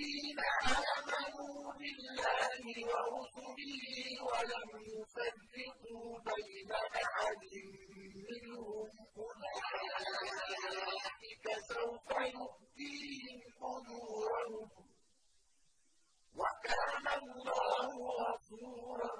الذين آمنوا بالله ورسله ولم يفرقوا بين أحد منهم أولئك سوف يؤتيهم أجورهم. وكان الله غفورا